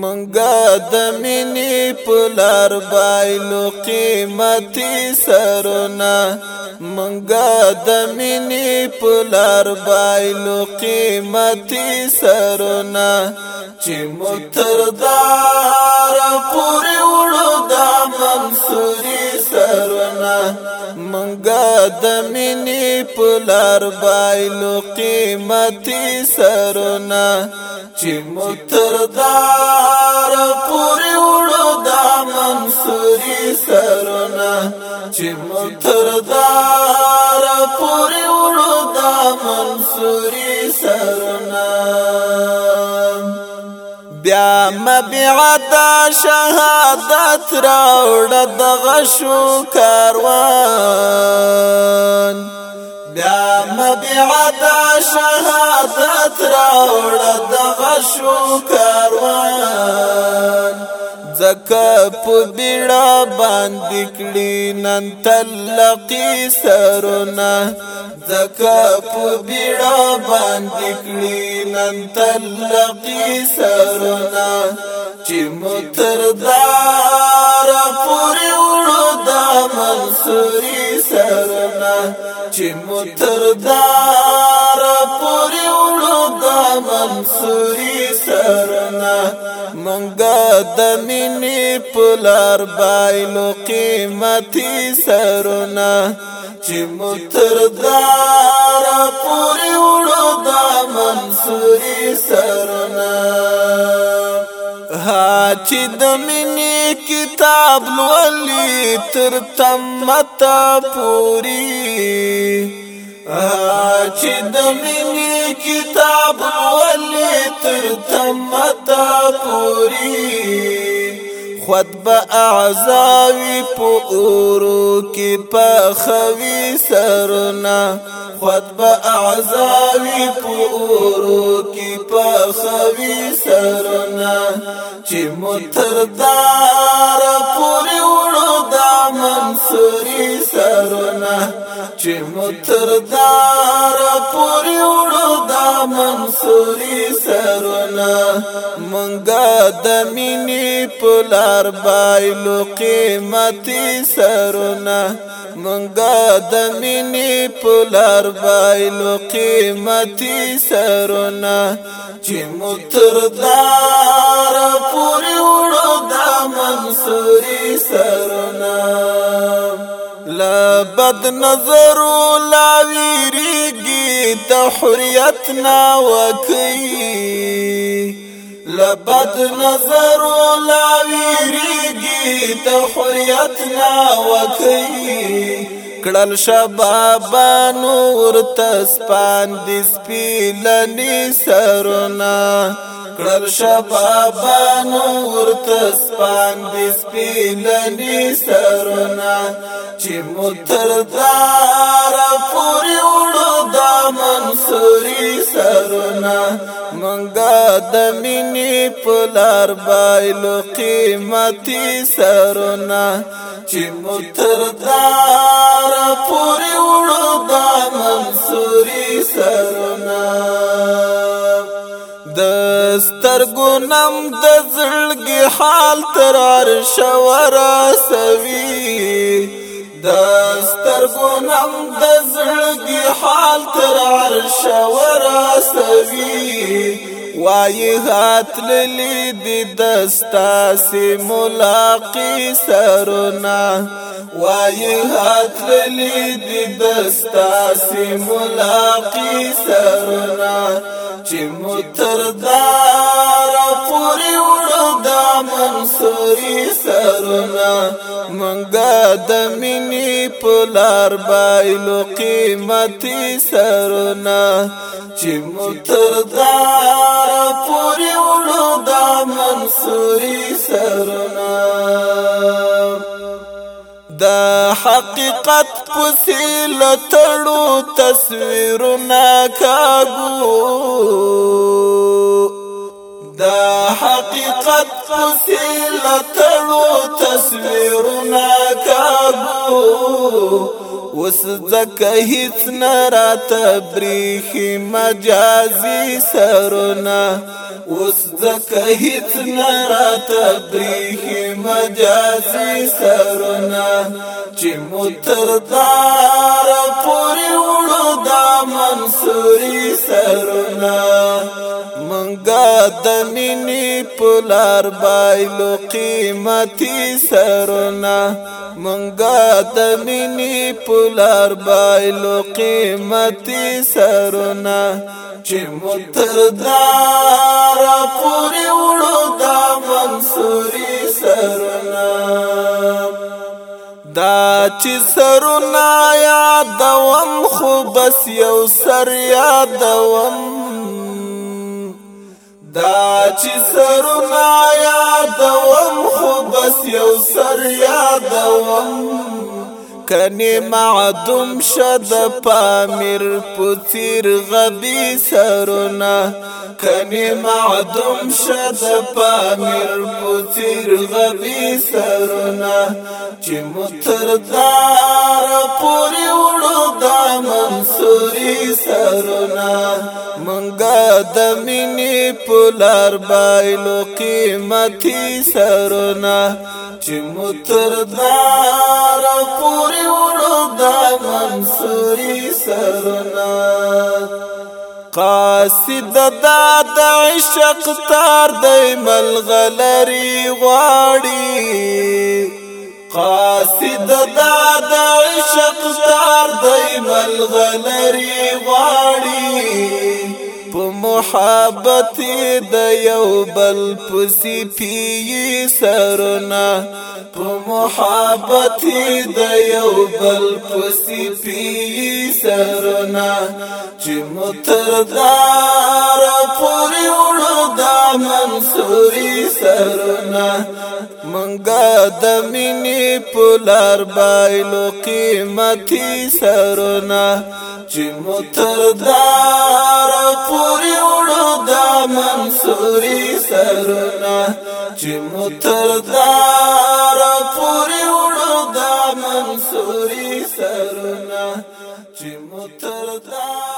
منګه د مینې په لار بایلو قیمتي سرونه منګه د مینې په لار بایلو قیمتي سرونه چې متردار پورې وړو دا منصور د منی پلار بایلو قیمتي سرونه چې متردار پوری وړو دا منصوري سرونه چې متردار پوری وړو دا منصوري سرونه مبعدا شهادت راوړ دغشو كاروان کاروان بیا مبعدا شهادت راوړ د غشو زکه په بیړه باندې کړي نن تلقي سرونه زکه په بیړه باندې کړي نن تلقي سرونه چې متردار پورې وړو دا منصوري سرونه چې متردار پورې وړو دا منصوري سرنا منګه د مینې پلار بایلو قیمتي سرنا چې متردار پوری وړو د منصوري سرنا چې د مینې کتاب لولي تر تمتا پوری چې د مینې کتاب ولی تر تمتا پوری خود با اعزاوی پورو کی پخوی سرنا خود با اعزاوی پورو کی پخوی سرنا چی متردار پوری سپین سرونه چې متردار پوری وړو دا منصوري سرونه مونږه د مینې پلار بایلو قیمتي سرونه مونږه د مینې پلار بایلو قیمتي سرونه چې متردار پوری وړو دا منصوري سرونه لبد نظر لاویریږي تحریت نا وکی لبد نظر لاویریږي تحریت نا وکی کړل شباب نور تسپاند سپیلنی سرونه کړل شبابان ورته سپان دې سپېلني سرونه چې متر دار پورې وړو دا منصوري سرونه منګا د مینې پلار بایلو قیمتي سرونه چې متر دار پورې وړو دا منصوري سرونه سترګو نم د زړګي حال ترار شورا سوي د سترګو نم د زړګي حال ترار شورا سوي وای غات للی دی دستا سی ملاقی سرنا وای غات للی دی دستا سی ملاقی سرنا چې متردار پوری وړو دا منصوري سرنا منګه د مینې پلار بایلو قیمتي سرنا چې متردار سوري سرنا دا حقیقت پسی لتړو تصویرونه کاګو دا حقیقت پسی لتړو تصویرونه کاګو وس زکه هیڅ نه را تبریخي مجازي سرونه وس زکه هیڅ نه را تبریخي مجازي سرونه چې متردار پورې وړو دا منصوري سرونه منګه دنینی پولار بایلو قیمتی سرنا منگا دنینی پولار بایلو قیمتی سرنا چی متردار پوری وڑو دا منصوری سرنا دا چې سرونه یادوم خو بس یو سر یادوم دا چې سرونه یادوم خو بس یو سر یادوم کنی معدوم شد پامیر پتیر غبی سرنا کنی معدوم شد پامیر پتیر غبی سرنا چی متردار لار بایلو قیمتي سرونه چې متر دار پوری وړو دا منصوري سرونه قاصد دا د عشق تار د ملغلری غواړي قاصد دا د عشق تار د ملغلری غواړي محبت د یو بل پسې پی سرنا په محبت د یو بل پسې پی سرنا چې متردار منصوري سرنا منګه د مینې پولار بایلو قیمتي سرنا چې متردار پوری وړو د منصوري سرنا چې متردار پوری وړو د منصوري سرنا چې متردار